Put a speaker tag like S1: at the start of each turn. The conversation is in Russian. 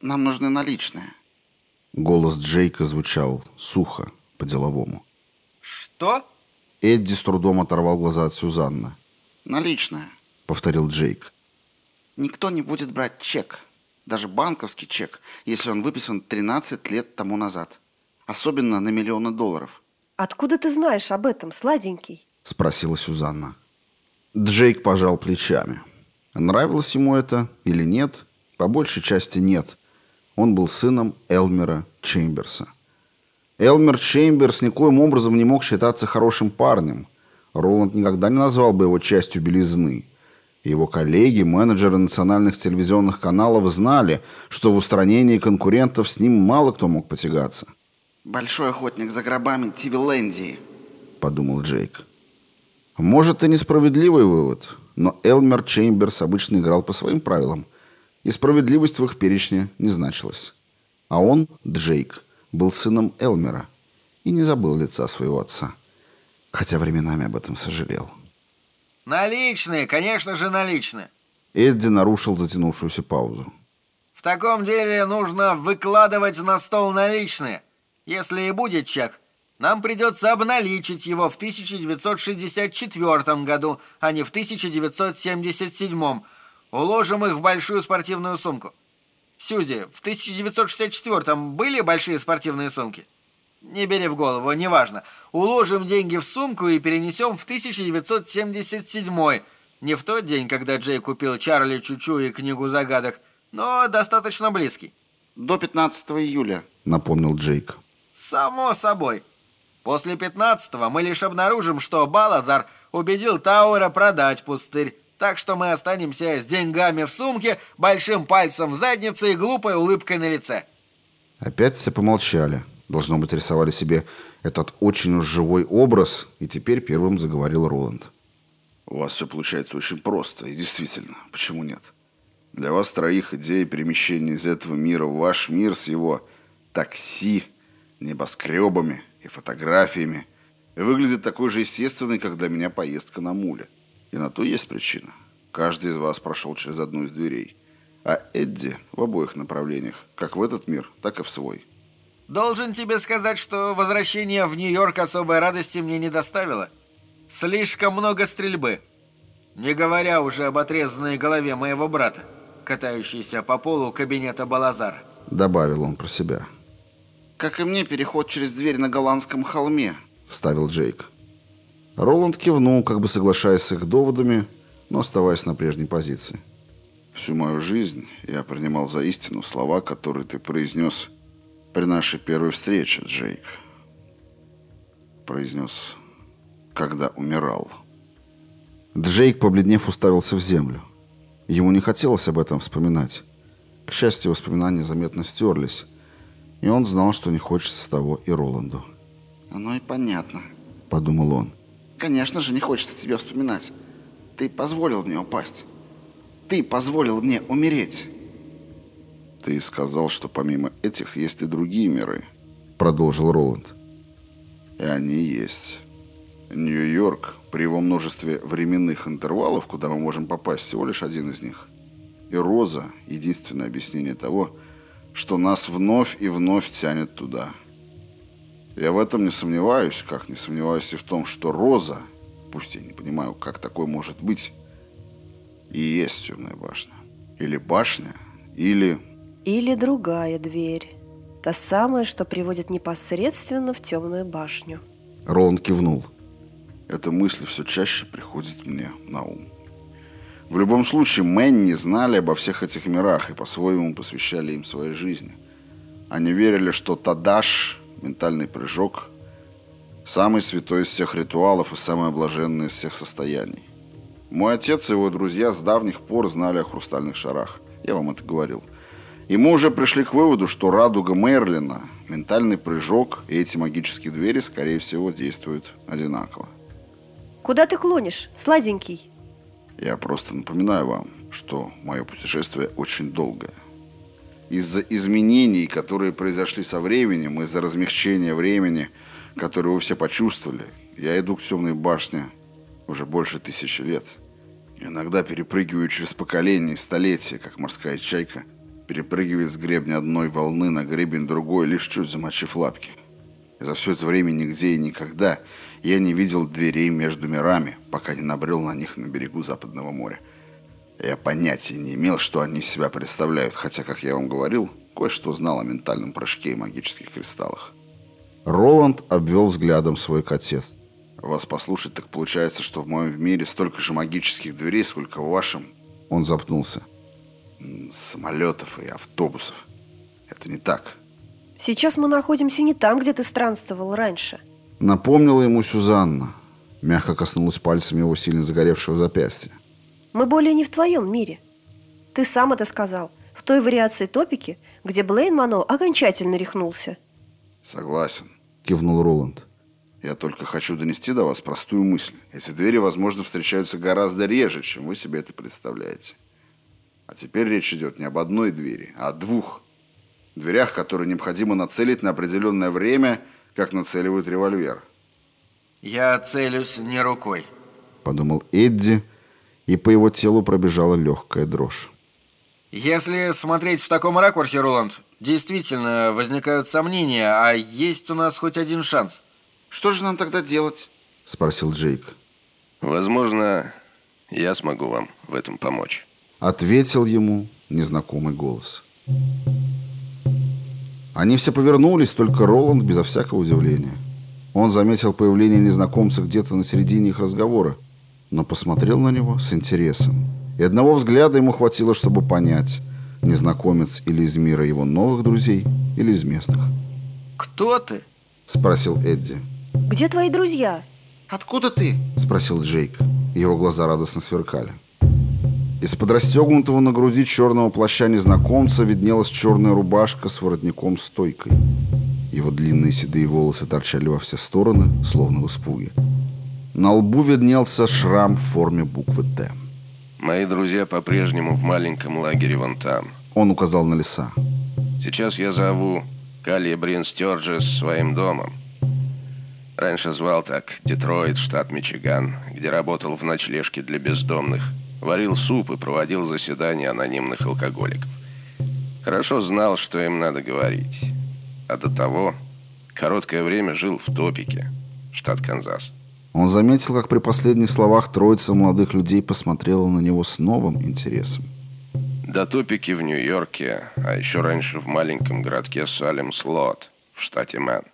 S1: Нам нужны наличные.
S2: Голос Джейка звучал сухо, по-деловому.
S3: Что?
S2: Эдди с трудом оторвал глаза от Сюзанны.
S1: Наличные.
S2: Повторил Джейк.
S1: Никто не будет брать чек. Даже банковский чек, если он выписан 13 лет тому назад. Особенно на миллионы долларов.
S4: Откуда ты знаешь об этом, сладенький?
S2: Спросила Сюзанна. Джейк пожал плечами. Нравилось ему это или нет? По большей части нет. Он был сыном Элмера Чемберса. Элмер Чемберс никоим образом не мог считаться хорошим парнем. Роланд никогда не назвал бы его частью белизны. Его коллеги, менеджеры национальных телевизионных каналов знали, что в устранении конкурентов с ним мало кто мог потягаться.
S1: «Большой охотник за гробами Тивилендии», —
S2: подумал Джейк. Может, и несправедливый вывод, но Элмер Чемберс обычно играл по своим правилам, и справедливость в их перечне не значилась. А он, Джейк, был сыном Элмера и не забыл лица своего отца, хотя временами об этом сожалел.
S3: Наличные, конечно же, наличные.
S2: Эдди нарушил затянувшуюся паузу.
S3: В таком деле нужно выкладывать на стол наличные. Если и будет чек, нам придется обналичить его в 1964 году, а не в 1977. Уложим их в большую спортивную сумку. Сюзи, в 1964 были большие спортивные сумки? Не бери в голову, неважно. Уложим деньги в сумку и перенесем в 1977 Не в тот день, когда Джей купил Чарли Чучу и книгу загадок, но достаточно близкий.
S1: До 15 июля,
S2: напомнил Джейк.
S3: Само собой. После 15-го мы лишь обнаружим, что Балазар убедил Тауэра продать пустырь. Так что мы останемся с деньгами в сумке, большим пальцем в заднице и глупой улыбкой на лице.
S2: Опять все помолчали. Должно быть, рисовали себе этот очень уж живой образ, и теперь первым заговорил Роланд.
S5: У вас все получается очень просто, и действительно, почему нет? Для вас троих идея перемещения из этого мира в ваш мир с его такси, небоскребами и фотографиями выглядит такой же естественной, как для меня поездка на муле. И на то есть причина. Каждый из вас прошел через одну из дверей. А Эдди в обоих направлениях, как в этот мир, так и в свой.
S3: Должен тебе сказать, что возвращение в Нью-Йорк особой радости мне не доставило. Слишком много стрельбы. Не говоря уже об отрезанной голове моего брата, катающейся по полу кабинета Балазара.
S2: Добавил он про себя.
S1: «Как и мне, переход через дверь на голландском холме», —
S2: вставил Джейк. Роланд кивнул, как бы соглашаясь с их доводами, но оставаясь на прежней позиции.
S5: «Всю мою жизнь я принимал за истину слова, которые ты произнес при нашей первой встрече, Джейк, произнес, когда умирал.
S2: Джейк, побледнев, уставился в землю. Ему не хотелось об этом вспоминать. К счастью, воспоминания заметно стерлись, и он знал, что не хочется того и Роланду.
S1: «Оно и понятно», —
S2: подумал он.
S1: «Конечно же не хочется тебе вспоминать. Ты позволил мне упасть. Ты позволил мне умереть».
S5: «Ты сказал, что помимо этих есть и другие миры», —
S2: продолжил Роланд.
S5: «И они есть. Нью-Йорк при его множестве временных интервалов, куда мы можем попасть, всего лишь один из них. И Роза — единственное объяснение того, что нас вновь и вновь тянет туда. Я в этом не сомневаюсь, как не сомневаюсь и в том, что Роза, пусть я не понимаю, как такое может быть, и есть темная башня. Или башня, или
S4: или другая дверь. Та самая, что приводит непосредственно в темную башню.
S2: Роланд кивнул.
S5: Эта мысль все чаще приходит мне на ум. В любом случае, Мэнни знали обо всех этих мирах и по-своему посвящали им своей жизни. Они верили, что Тадаш, ментальный прыжок, самый святой из всех ритуалов и самый блаженный из всех состояний. Мой отец и его друзья с давних пор знали о хрустальных шарах. Я вам это говорил. И мы уже пришли к выводу, что радуга Мерлина, ментальный прыжок и эти магические двери, скорее всего, действуют одинаково.
S4: Куда ты клонишь, сладенький?
S5: Я просто напоминаю вам, что мое путешествие очень долгое. Из-за изменений, которые произошли со временем, из-за размягчения времени, которое вы все почувствовали, я иду к темной башне уже больше тысячи лет. Иногда перепрыгиваю через поколения и столетия, как морская чайка – перепрыгивает с гребня одной волны на гребень другой, лишь чуть замочив лапки. И за все это время нигде и никогда я не видел дверей между мирами, пока не набрел на них на берегу Западного моря. Я понятия не имел, что они из себя представляют, хотя, как я вам говорил, кое-что знал о ментальном прыжке и магических кристаллах.
S2: Роланд обвел взглядом свой котец.
S5: Вас послушать, так получается, что в моем мире столько же магических дверей, сколько в вашем.
S2: Он запнулся.
S5: Самолетов и автобусов. Это не так.
S4: Сейчас мы находимся не там, где ты странствовал раньше.
S2: Напомнила ему Сюзанна. Мягко коснулась пальцами его сильно загоревшего запястья.
S4: Мы более не в твоем мире. Ты сам это сказал. В той вариации топики, где Блейн Мано окончательно рехнулся.
S5: Согласен,
S2: кивнул Роланд.
S5: Я только хочу донести до вас простую мысль. Эти двери, возможно, встречаются гораздо реже, чем вы себе это представляете. А теперь речь идет не об одной двери, а о двух. Дверях, которые необходимо нацелить на определенное время, как нацеливают револьвер.
S3: Я целюсь не рукой.
S2: Подумал Эдди, и по его телу пробежала легкая дрожь.
S3: Если смотреть в таком ракурсе, Роланд, действительно возникают сомнения, а есть у нас хоть один шанс.
S1: Что же нам тогда делать?
S2: Спросил Джейк.
S6: Возможно, я смогу вам в этом помочь.
S2: Ответил ему незнакомый голос. Они все повернулись, только Роланд безо всякого удивления. Он заметил появление незнакомца где-то на середине их разговора, но посмотрел на него с интересом. И одного взгляда ему хватило, чтобы понять, незнакомец или из мира его новых друзей, или из местных.
S3: «Кто ты?»
S2: – спросил Эдди.
S4: Где твои друзья?
S1: Откуда ты?
S2: Спросил Джейк. Его глаза радостно сверкали. Из-под расстегнутого на груди черного плаща незнакомца виднелась черная рубашка с воротником-стойкой. Его длинные седые волосы торчали во все стороны, словно в испуге. На лбу виднелся шрам в форме буквы «Т».
S6: Мои друзья по-прежнему в маленьком лагере вон там.
S2: Он указал на леса.
S6: Сейчас я зову Калия Брин Стёрджес своим домом. Раньше звал так Детройт, штат Мичиган, где работал в ночлежке для бездомных. Варил суп и проводил заседания анонимных алкоголиков. Хорошо знал, что им надо говорить. А до того короткое время жил в Топеке, штат Канзас.
S2: Он заметил, как при последних словах троица молодых людей посмотрела на него с новым интересом.
S6: До Топеки в Нью-Йорке, а еще раньше в маленьком городке Салемс-Лот в штате Мэн.